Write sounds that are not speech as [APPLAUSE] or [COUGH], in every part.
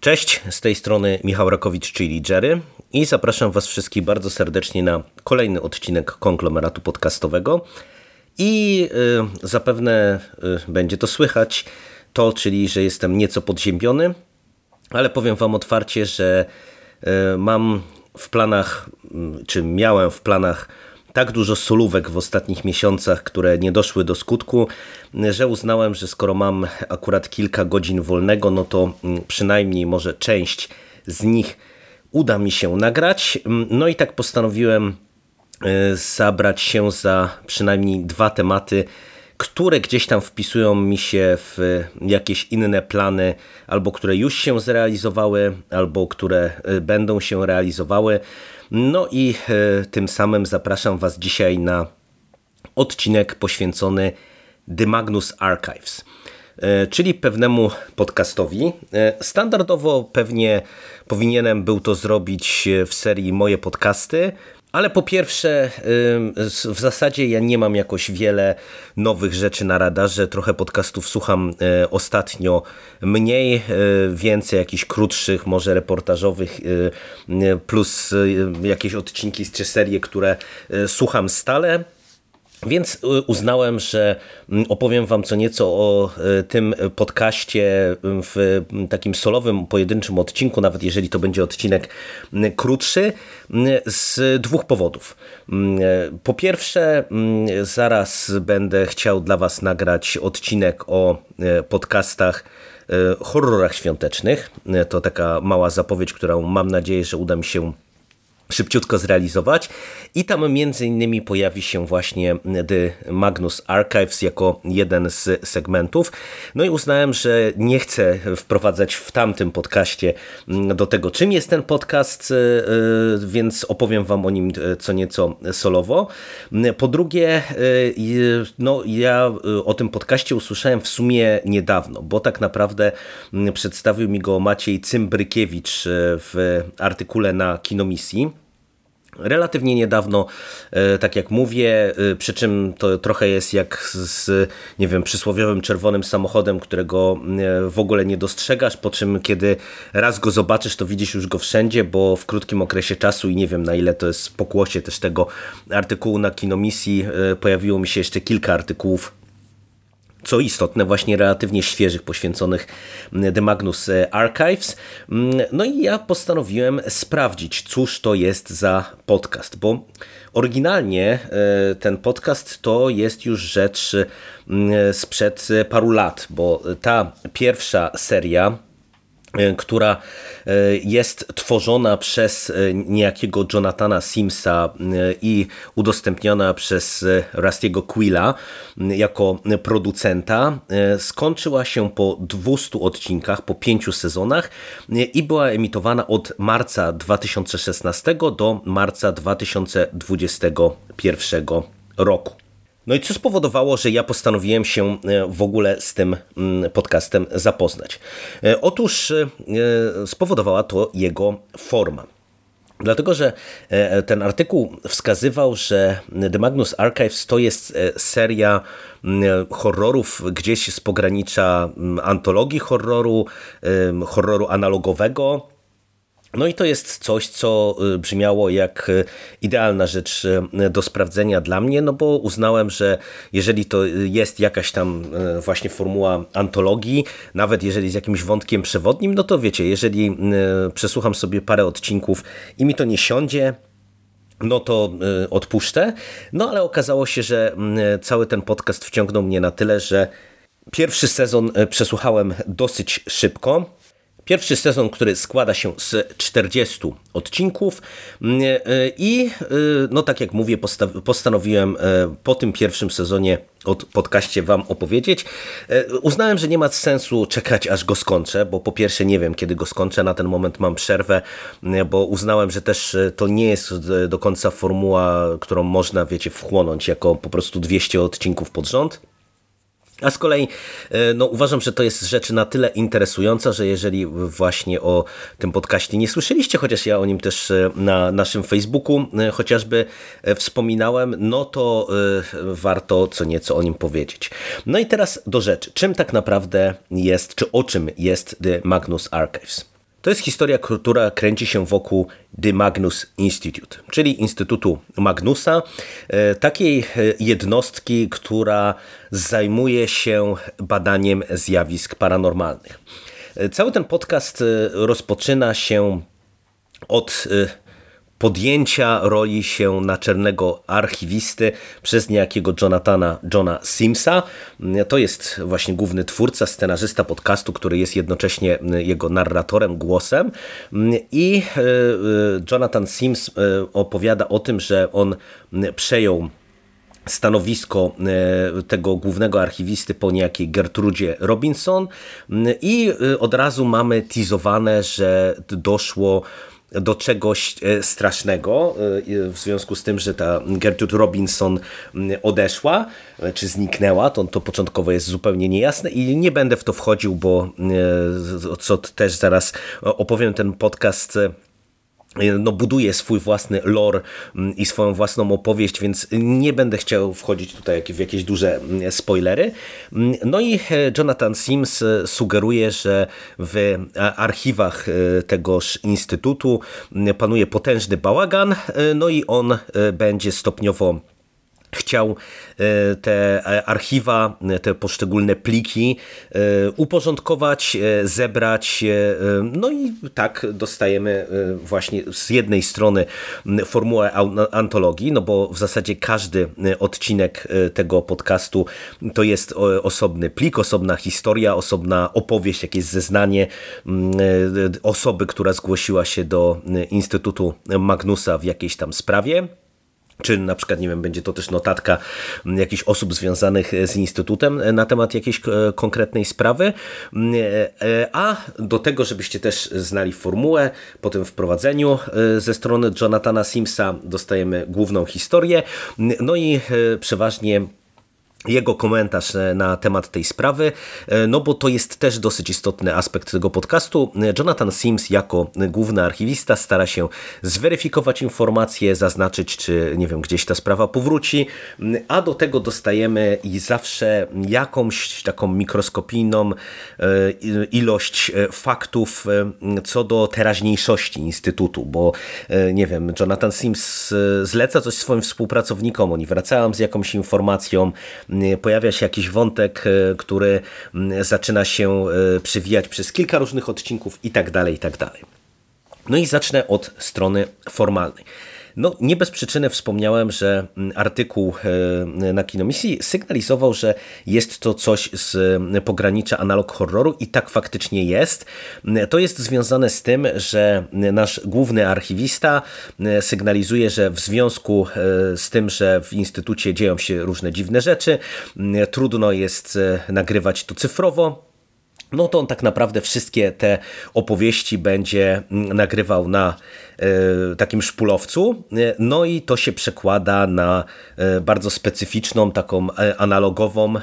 Cześć, z tej strony Michał Rakowicz, czyli Jerry i zapraszam Was wszystkich bardzo serdecznie na kolejny odcinek konglomeratu podcastowego. I y, zapewne y, będzie to słychać, to czyli, że jestem nieco podziębiony, ale powiem Wam otwarcie, że y, mam w planach, y, czy miałem w planach tak dużo solówek w ostatnich miesiącach, które nie doszły do skutku, że uznałem, że skoro mam akurat kilka godzin wolnego, no to mm, przynajmniej może część z nich uda mi się nagrać. No i tak postanowiłem e, zabrać się za przynajmniej dwa tematy, które gdzieś tam wpisują mi się w jakieś inne plany, albo które już się zrealizowały, albo które e, będą się realizowały. No i e, tym samym zapraszam Was dzisiaj na odcinek poświęcony The Magnus Archives, e, czyli pewnemu podcastowi. E, standardowo pewnie powinienem był to zrobić w serii Moje podcasty, ale po pierwsze, w zasadzie ja nie mam jakoś wiele nowych rzeczy na radarze. Trochę podcastów słucham e, ostatnio mniej, e, więcej jakichś krótszych, może reportażowych, e, plus jakieś odcinki czy serie, które słucham stale. Więc y, uznałem, że mm, opowiem Wam co nieco o y, tym podcaście w takim solowym, pojedynczym odcinku, nawet jeżeli to będzie odcinek mm, krótszy, mm, z dwóch powodów. Po pierwsze, zaraz będę chciał dla Was nagrać odcinek o y, podcastach horrorach świątecznych. To taka mała zapowiedź, którą mam nadzieję, że uda mi się szybciutko zrealizować i tam między innymi pojawi się właśnie The Magnus Archives jako jeden z segmentów. No i uznałem, że nie chcę wprowadzać w tamtym podcaście do tego, czym jest ten podcast, e, e, więc opowiem wam o nim co nieco solowo. Po drugie, no ja o tym podcaście usłyszałem w sumie niedawno, bo tak naprawdę przedstawił mi go Maciej Cymbrykiewicz w artykule na Kinomisji relatywnie niedawno, e, tak jak mówię, e, przy czym to trochę jest jak z, nie wiem, przysłowiowym czerwonym samochodem, którego e, w ogóle nie dostrzegasz, po czym kiedy raz go zobaczysz, to widzisz już go wszędzie, bo w krótkim okresie czasu i nie wiem na ile to jest pokłosie też tego artykułu na Kinomisji, pojawiło mi się jeszcze kilka artykułów co istotne, właśnie relatywnie świeżych, poświęconych The Magnus Archives. No i ja postanowiłem sprawdzić, cóż to jest za podcast, bo oryginalnie e, ten podcast to jest już rzecz sprzed paru lat, bo ta pierwsza seria E, która e, jest tworzona przez e, niejakiego Jonathana Simsa i udostępniona przez Rustiego Quilla jako producenta, skończyła się po 200 odcinkach, po pięciu sezonach i była emitowana od marca 2016 do marca 2021 roku. No i co spowodowało, że ja postanowiłem się e, w ogóle z tym mm, podcastem zapoznać? E, otóż e, spowodowała to jego forma. Dlatego, że ten artykuł wskazywał, że The Magnus Archives to jest seria mm, horrorów gdzieś z pogranicza mm, antologii horroru, horroru analogowego, no i to jest coś, co y, brzmiało jak y, idealna rzecz y, do sprawdzenia dla mnie, no bo uznałem, że jeżeli to jest jakaś tam właśnie formuła antologii, nawet jeżeli z jakimś wątkiem przewodnim, no to wiecie, jeżeli przesłucham sobie parę odcinków i mi to nie siądzie, no to odpuszczę. No ale okazało się, że cały ten podcast wciągnął mnie na tyle, że pierwszy sezon przesłuchałem dosyć szybko. Pierwszy sezon, który składa się z 40 odcinków mm, e, i e, no tak jak mówię, postanowiłem e, po tym pierwszym sezonie od podcaście wam opowiedzieć. Uznałem, że nie ma sensu czekać aż go skończę, bo po pierwsze nie wiem kiedy go skończę, na ten moment mam przerwę, bo uznałem, że też to nie jest do końca formuła, którą można wiecie wchłonąć jako po prostu 200 odcinków pod rząd. A z kolei e, no, uważam, że to jest rzecz na tyle interesująca, że jeżeli właśnie o tym podcaście nie słyszeliście, chociaż ja o nim też e, na naszym Facebooku e, chociażby wspominałem, no to warto co nieco o nim powiedzieć. No i teraz do rzeczy. Czym tak naprawdę jest, czy o czym jest The Magnus Archives? To jest historia, która kręci się wokół The Magnus Institute, czyli Instytutu Magnusa, e, takiej jednostki, która zajmuje się badaniem zjawisk paranormalnych. Cały ten podcast rozpoczyna się od podjęcia roli się naczelnego archiwisty przez niejakiego Jonathana Johna Simsa. To jest właśnie główny twórca, scenarzysta podcastu, który jest jednocześnie jego narratorem, głosem. I e, e, Jonathan Sims e, opowiada o tym, że on przejął stanowisko tego głównego archiwisty po niejakiej Gertrudzie Robinson i od razu mamy teasowane, że doszło do czegoś e, strasznego e, w związku z tym, że ta Gertrude Robinson odeszła, e, czy zniknęła, to, to początkowo jest zupełnie niejasne i nie będę w to wchodził, bo co też zaraz opowiem ten podcast no, buduje swój własny lore mm, i swoją własną opowieść, więc nie będę chciał wchodzić tutaj w jakieś duże mm, spoilery. Mm, no i e, Jonathan Sims e, sugeruje, że w archiwach e, tegoż instytutu panuje potężny bałagan, no i on będzie stopniowo chciał e, te archiwa, te poszczególne pliki e, uporządkować, e, zebrać. No i tak dostajemy właśnie z jednej strony formułę antologii, no bo w zasadzie każdy odcinek tego podcastu to jest osobny plik, osobna historia, osobna opowieść, jakieś zeznanie osoby, która zgłosiła się do Instytutu Magnusa w jakiejś tam sprawie. Czy na przykład, nie wiem, będzie to też notatka jakichś osób związanych z Instytutem na temat jakiejś e, konkretnej sprawy. E, a do tego, żebyście też znali formułę, po tym wprowadzeniu e, ze strony Jonathana Simsa dostajemy główną historię. No i przeważnie jego komentarz e, na temat tej sprawy, e, no bo to jest też dosyć istotny aspekt tego podcastu. Jonathan Sims jako główny archiwista stara się zweryfikować informacje, zaznaczyć, czy nie wiem, gdzieś ta sprawa powróci, a do tego dostajemy i zawsze jakąś taką mikroskopijną e, ilość faktów co do teraźniejszości Instytutu, bo nie wiem, Jonathan Sims zleca coś swoim współpracownikom, oni wracają z jakąś informacją, pojawia się jakiś wątek, e, który zaczyna się przywijać przez kilka różnych odcinków i tak dalej, i tak dalej. No i zacznę od strony formalnej. No, nie bez przyczyny wspomniałem, że mm, artykuł e, na Kinomisji sygnalizował, że jest to coś z mm, pogranicza analog horroru i tak faktycznie jest. Mm, to jest związane z tym, że nasz główny archiwista sygnalizuje, że w związku e, z tym, że w instytucie dzieją się różne dziwne rzeczy, trudno jest e, nagrywać to cyfrowo, no to on tak naprawdę wszystkie te opowieści będzie mm, nagrywał na e, takim szpulowcu, e, no i to się przekłada na e, bardzo specyficzną, taką analogową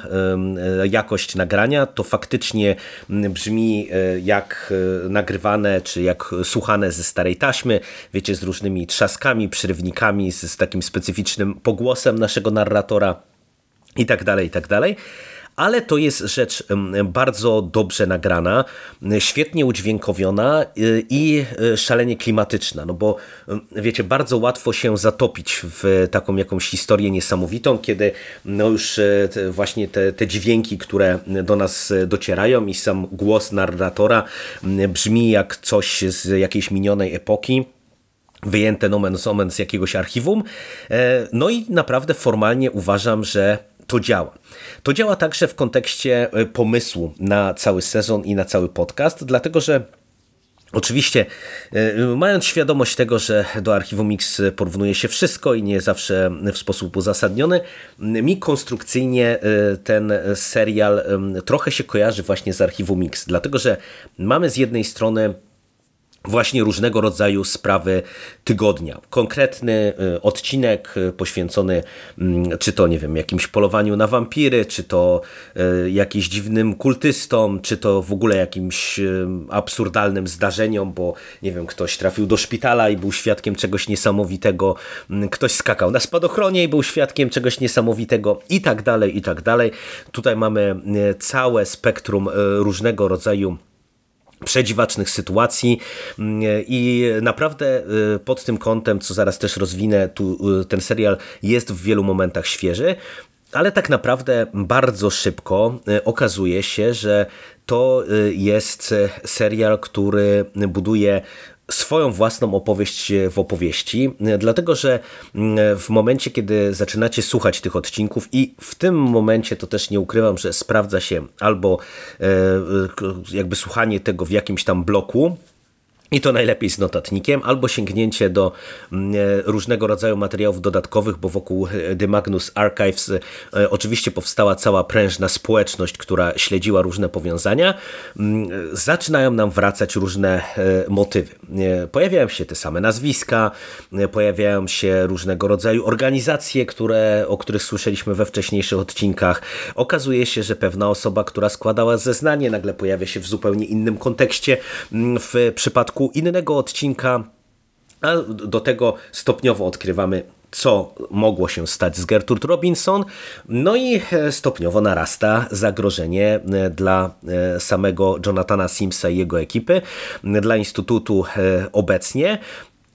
jakość nagrania. To faktycznie mm, brzmi jak nagrywane, czy jak słuchane ze starej taśmy, wiecie, z różnymi trzaskami, przerywnikami, z, z takim specyficznym pogłosem naszego narratora i tak dalej, i tak dalej ale to jest rzecz bardzo dobrze nagrana, świetnie udźwiękowiona y, i y, szalenie klimatyczna, no bo wiecie, bardzo łatwo się zatopić w taką jakąś historię niesamowitą, kiedy no już e, właśnie te, te dźwięki, które do nas docierają i sam głos narratora brzmi jak coś z jakiejś minionej epoki, wyjęte nomen omen z jakiegoś archiwum. E, no i naprawdę formalnie uważam, że to działa. To działa także w kontekście e, pomysłu na cały sezon i na cały podcast, dlatego że Oczywiście, e, mając świadomość tego, że do Archiwum Mix porównuje się wszystko i nie zawsze w sposób uzasadniony, mi konstrukcyjnie e, ten serial trochę się kojarzy właśnie z Archiwum Mix, dlatego że mamy z jednej strony właśnie różnego rodzaju sprawy tygodnia. Konkretny y, odcinek y, poświęcony mm, czy to, nie wiem, jakimś polowaniu na wampiry, czy to y, jakimś dziwnym kultystom, czy to w ogóle jakimś absurdalnym zdarzeniom, bo nie wiem, ktoś trafił do szpitala i był świadkiem czegoś niesamowitego, mm, ktoś skakał na spadochronie i był świadkiem czegoś niesamowitego i tak dalej, i tak dalej. Tutaj mamy całe spektrum różnego rodzaju przedziwacznych sytuacji. Mm, i naprawdę pod tym kątem, co zaraz też rozwinę, tu, ten serial jest w wielu momentach świeży, ale tak naprawdę bardzo szybko okazuje się, że to jest serial, który buduje swoją własną opowieść w opowieści, dlatego że mm, w momencie, kiedy zaczynacie słuchać tych odcinków i w tym momencie to też nie ukrywam, że sprawdza się albo e, jakby słuchanie tego w jakimś tam bloku, i to najlepiej z notatnikiem, albo sięgnięcie do mm, e, różnego rodzaju materiałów dodatkowych, bo wokół e, The Magnus Archives e, oczywiście powstała cała prężna społeczność, która śledziła różne powiązania. Mm, zaczynają nam wracać różne motywy. Pojawiają się te same nazwiska, pojawiają się różnego rodzaju organizacje, które, o których słyszeliśmy we wcześniejszych odcinkach. Okazuje się, że pewna osoba, która składała zeznanie, nagle pojawia się w zupełnie innym kontekście. Mm, w przypadku innego odcinka, a do tego stopniowo odkrywamy co mogło się stać z Gertrude Robinson. No i e, stopniowo narasta zagrożenie e, dla e, samego Jonathana Simsa i jego ekipy, dla Instytutu obecnie.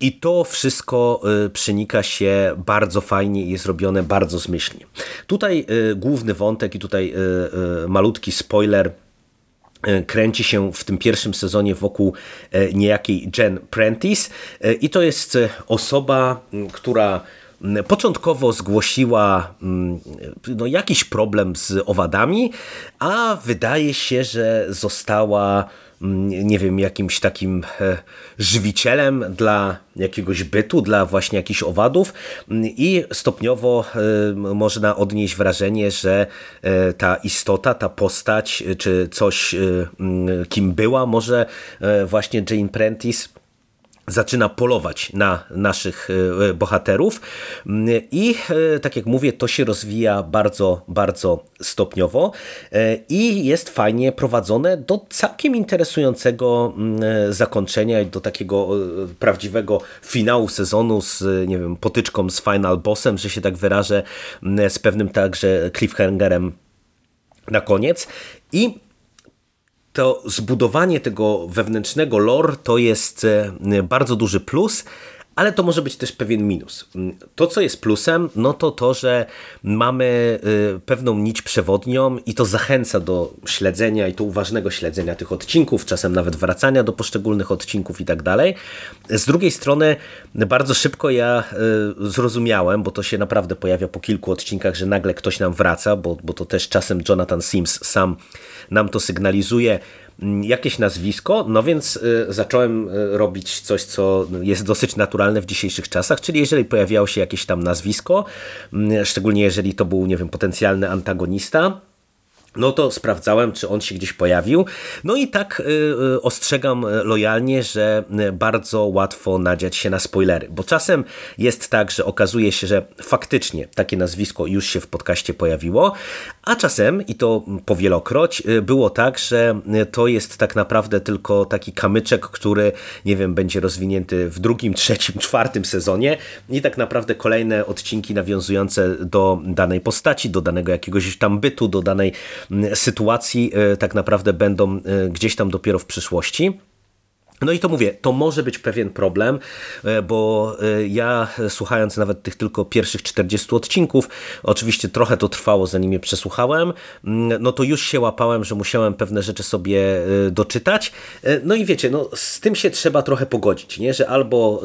I to wszystko przenika się bardzo fajnie i jest robione bardzo zmyślnie. Tutaj główny wątek i tutaj malutki spoiler kręci się w tym pierwszym sezonie wokół e, niejakiej Jen Prentice. I to jest osoba, która początkowo zgłosiła no, jakiś problem z owadami, a wydaje się, że została Mm, nie wiem, jakimś takim e, żywicielem dla jakiegoś bytu, dla właśnie jakichś owadów. Mm, i stopniowo e, można odnieść wrażenie, że e, ta istota, ta postać, czy coś, mm, kim była może właśnie Jane Prentice, zaczyna polować na naszych e, bohaterów. I e, tak jak mówię, to się rozwija bardzo, bardzo stopniowo e, i jest fajnie prowadzone do całkiem interesującego zakończenia i do takiego prawdziwego finału sezonu z, nie wiem, potyczką z final bossem, że się tak wyrażę, z pewnym także cliffhangerem na koniec. I to zbudowanie tego wewnętrznego lore to jest e, bardzo duży plus, ale to może być też pewien minus. To, co jest plusem, no to to, że mamy y, pewną nić przewodnią i to zachęca do śledzenia i to uważnego śledzenia tych odcinków, czasem nawet wracania do poszczególnych odcinków i tak dalej. Z drugiej strony bardzo szybko ja y, zrozumiałem, bo to się naprawdę pojawia po kilku odcinkach, że nagle ktoś nam wraca, bo, bo to też czasem Jonathan Sims sam nam to sygnalizuje, Mm, jakieś nazwisko, no więc y, zacząłem y, robić coś, co jest dosyć naturalne w dzisiejszych czasach, czyli jeżeli pojawiało się jakieś tam nazwisko, szczególnie jeżeli to był, nie wiem, potencjalny antagonista, no to sprawdzałem, czy on się gdzieś pojawił. No i tak y, y, ostrzegam lojalnie, że bardzo łatwo nadziać się na spoilery, bo czasem jest tak, że okazuje się, że faktycznie takie nazwisko już się w podcaście pojawiło, a czasem, i to powielokroć, y, było tak, że to jest tak naprawdę tylko taki kamyczek, który, nie wiem, będzie rozwinięty w drugim, [LAUGHS] trzecim, czwartym sezonie i tak naprawdę kolejne odcinki nawiązujące do danej postaci, do danego jakiegoś tam bytu, do danej sytuacji e, tak naprawdę będą e, gdzieś tam dopiero w przyszłości. No i to mówię, to może być pewien problem, e, bo ja słuchając nawet tych tylko pierwszych 40 odcinków, oczywiście trochę to trwało zanim je przesłuchałem, mm, no to już się łapałem, że musiałem pewne rzeczy sobie doczytać. No i wiecie, no z tym się trzeba trochę pogodzić, nie? że albo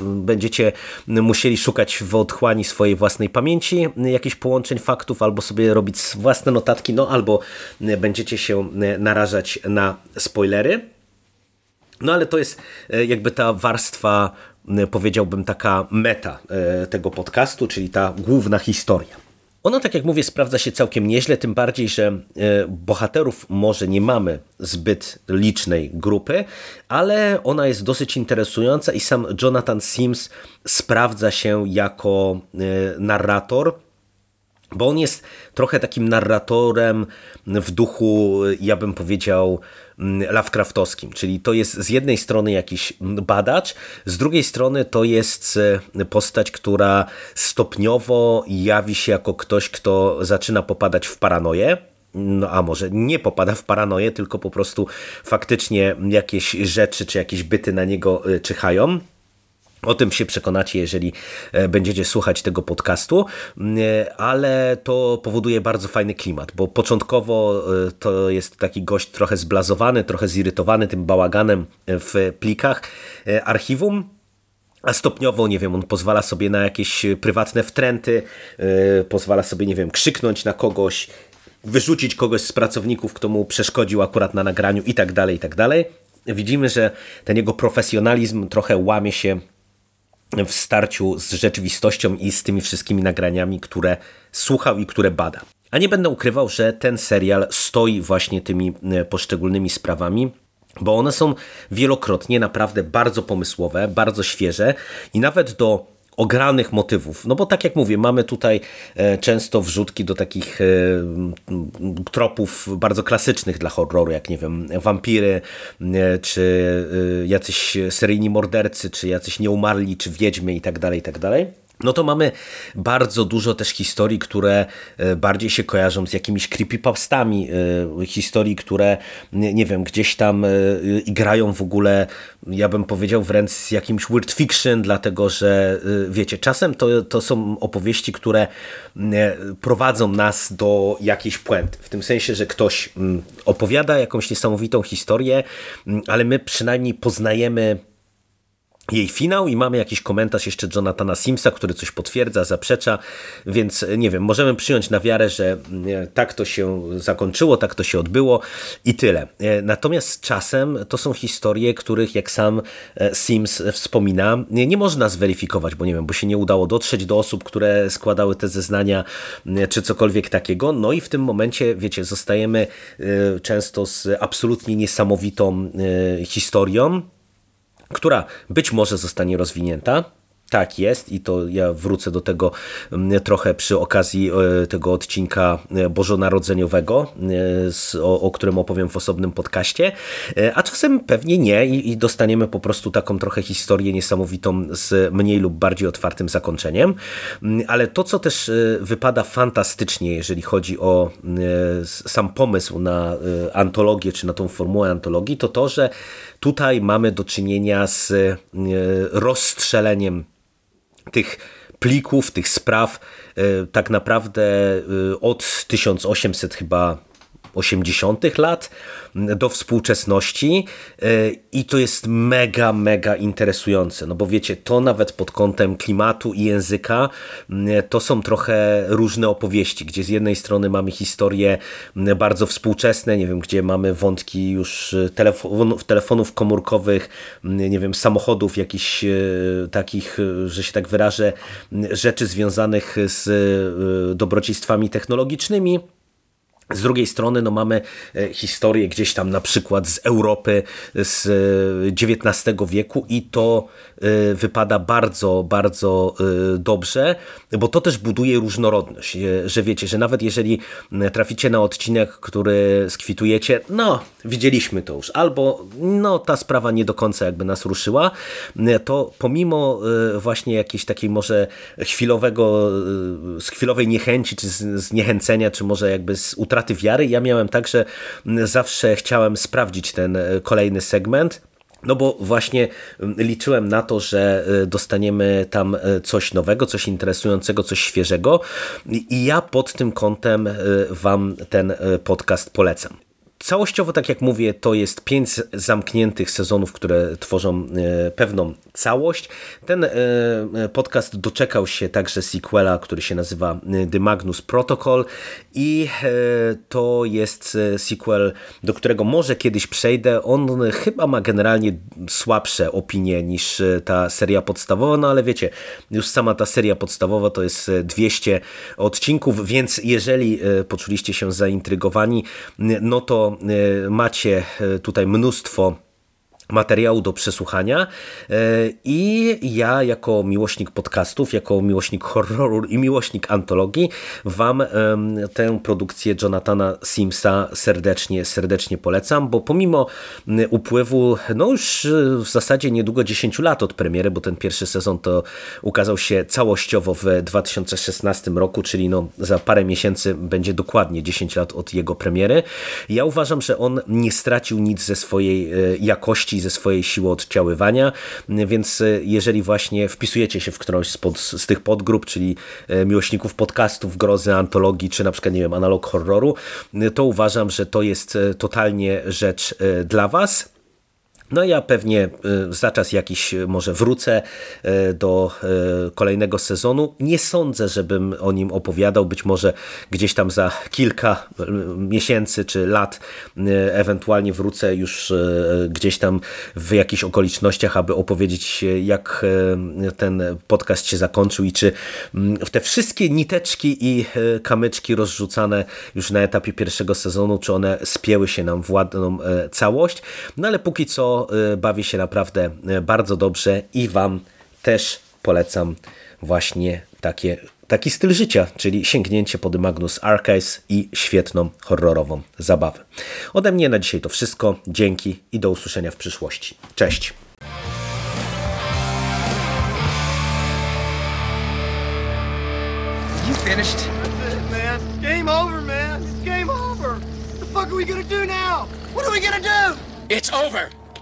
będziecie musieli szukać w otchłani swojej własnej pamięci jakichś połączeń faktów, albo sobie robić własne notatki, no albo będziecie się narażać na spoilery. No ale to jest e, jakby ta warstwa, e, powiedziałbym, taka meta e, tego podcastu, czyli ta główna historia. Ona, tak jak mówię, sprawdza się całkiem nieźle, tym bardziej, że bohaterów może nie mamy zbyt licznej grupy, ale ona jest dosyć interesująca i sam Jonathan Sims sprawdza się jako narrator, bo on jest trochę takim narratorem w duchu, ja bym powiedział, mm, Lovecraftowskim, czyli to jest z jednej strony jakiś badacz, z drugiej strony to jest e, postać, która stopniowo jawi się jako ktoś, kto zaczyna popadać w paranoję, no a może nie popada w paranoję, tylko po prostu faktycznie jakieś rzeczy czy jakieś byty na niego czyhają. O tym się przekonacie, jeżeli e, będziecie słuchać tego podcastu, e, ale to powoduje bardzo fajny klimat, bo początkowo e, to jest taki gość trochę zblazowany, trochę zirytowany tym bałaganem w plikach archiwum, a stopniowo, nie wiem, on pozwala sobie na jakieś prywatne wtręty, pozwala sobie, nie wiem, krzyknąć na kogoś, wyrzucić kogoś z pracowników, kto mu przeszkodził akurat na nagraniu i tak dalej, i tak dalej. Widzimy, że ten jego profesjonalizm trochę łamie się w starciu z rzeczywistością i z tymi wszystkimi nagraniami, które słuchał i które bada. A nie będę ukrywał, że ten serial stoi właśnie tymi e, poszczególnymi sprawami, bo one są wielokrotnie naprawdę bardzo pomysłowe, bardzo świeże i nawet do ogranych motywów. No bo tak jak mówię, mamy tutaj e, często wrzutki do takich e, tropów bardzo klasycznych dla horroru, jak nie wiem, wampiry, e, czy jacyś seryjni mordercy, czy jacyś nieumarli, czy wiedźmy i tak dalej, i tak dalej no to mamy bardzo dużo też historii, które e, bardziej się kojarzą z jakimiś creepypastami, e, historii, które nie wiem, gdzieś tam e, grają w ogóle, ja bym powiedział wręcz z jakimś weird fiction, dlatego że wiecie, czasem to, to są opowieści, które prowadzą nas do jakiejś puenty, w tym sensie, że ktoś opowiada jakąś niesamowitą historię, ale my przynajmniej poznajemy jej finał i mamy jakiś komentarz jeszcze Jonathana Simsa, który coś potwierdza, zaprzecza, więc nie wiem, możemy przyjąć na wiarę, że tak to się zakończyło, tak to się odbyło i tyle. E, natomiast czasem to są historie, których jak sam e, Sims wspomina, nie, nie można zweryfikować, bo nie wiem, bo się nie udało dotrzeć do osób, które składały te zeznania, czy cokolwiek takiego, no i w tym momencie, wiecie, zostajemy e, często z absolutnie niesamowitą historią, która być może zostanie rozwinięta, tak jest i to ja wrócę do tego mm, trochę przy okazji e, tego odcinka e, bożonarodzeniowego, e, o, którym opowiem w osobnym podcaście, a czasem pewnie nie i, i dostaniemy po prostu taką trochę historię niesamowitą z mniej lub bardziej otwartym zakończeniem, mm, ale to co też wypada fantastycznie, jeżeli chodzi o sam pomysł na antologię, czy na tą formułę antologii, to to, że tutaj mamy do czynienia z rozstrzeleniem tych plików, tych spraw e, tak naprawdę e, od 1800 chyba 80. lat do współczesności e, i to jest mega, mega interesujące, no bo wiecie, to nawet pod kątem klimatu i języka to są trochę różne opowieści, gdzie z jednej strony mamy historie bardzo współczesne, nie wiem, gdzie mamy wątki już telefonów, telefonów komórkowych, nie wiem, samochodów, jakichś e, takich, że się tak wyrażę, rzeczy związanych z e, dobrodziejstwami technologicznymi, z drugiej strony no, mamy e, historię gdzieś tam na przykład z Europy z XIX e, wieku i to e, wypada bardzo, bardzo dobrze, bo to też buduje różnorodność, że wiecie, że nawet jeżeli traficie na odcinek, który skwitujecie, no widzieliśmy to już, albo no ta sprawa nie do końca jakby nas ruszyła, to pomimo właśnie jakiejś takiej może chwilowego, z chwilowej niechęci, czy zniechęcenia, czy może jakby z utraty wiary. Ja miałem tak, że zawsze chciałem sprawdzić ten e, kolejny segment. No bo właśnie liczyłem na to, że e, dostaniemy tam e, coś nowego, coś interesującego, coś świeżego i ja pod tym kątem Wam ten podcast polecam. Całościowo, tak jak mówię, to jest pięć zamkniętych sezonów, które tworzą e, pewną całość. Ten e, podcast doczekał się także sequela, który się nazywa e, The Magnus Protocol i to jest sequel, do którego może kiedyś przejdę. On chyba ma generalnie słabsze opinie niż ta seria podstawowa, no ale wiecie, już sama ta seria podstawowa to jest 200 odcinków, więc jeżeli poczuliście się zaintrygowani, no to E, macie e, tutaj mnóstwo materiału do przesłuchania e, i ja jako miłośnik podcastów, jako miłośnik horroru i miłośnik antologii wam tę produkcję Jonathana Simsa serdecznie, serdecznie polecam, bo pomimo upływu no już w zasadzie niedługo 10 lat od premiery, bo ten pierwszy sezon to ukazał się całościowo w 2016 roku, czyli no za parę miesięcy będzie dokładnie 10 lat od jego premiery. Ja uważam, że on nie stracił nic ze swojej e, ze swojej siły oddziaływania, więc e, jeżeli właśnie wpisujecie się w którąś z, pod, z tych podgrup, czyli e, miłośników podcastów, grozy, antologii, czy na przykład, nie wiem, analog horroru, to uważam, że to jest totalnie rzecz dla Was. No ja pewnie y, za czas jakiś y, może wrócę y, do kolejnego sezonu. Nie sądzę, żebym o nim opowiadał. Być może gdzieś tam za kilka miesięcy czy lat ewentualnie wrócę już gdzieś tam w jakichś okolicznościach, aby opowiedzieć jak ten podcast się zakończył i czy mm, w te wszystkie niteczki i kamyczki rozrzucane już na etapie pierwszego sezonu, czy one spięły się nam w ładną całość. No ale póki co Y, bawi się naprawdę y, bardzo dobrze i Wam też polecam właśnie takie, taki styl życia, czyli sięgnięcie pod Magnus Archives i świetną horrorową zabawę. Ode mnie na dzisiaj to wszystko. Dzięki i do usłyszenia w przyszłości. Cześć! You finished? That's it, man. game over, man. It's game over. What the fuck are we gonna do now? What are we gonna do? It's over.